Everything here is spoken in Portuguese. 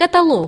Catalô.